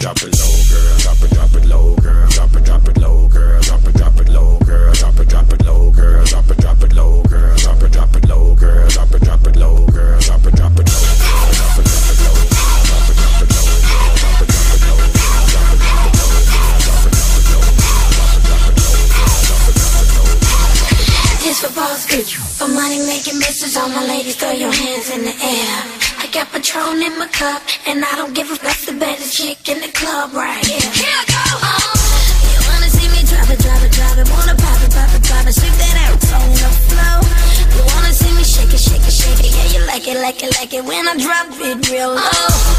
drop it low, girl. Drop it, drop it low, girl. Drop it, drop it low, girl. Drop it, drop it low, girl. Drop it, drop it low, girl. Drop it, drop it low, girl. Drop it, drop it low, girl. Drop it, drop it low, girl. Drop it, drop it low, girl. Drop it, drop it low. This for boss bitch. For money making misses, all my ladies throw your hands in the air. Got Patron in my cup, and I don't give a fuck the baddest chick in the club right here. Here I go. Oh, you wanna see me drop it, drop it, drop it? Wanna pop it, pop it, pop it? Sweep that ass on the floor. You wanna see me shake it, shake it, shake it? Yeah, you like it, like it, like it when I drop it real low.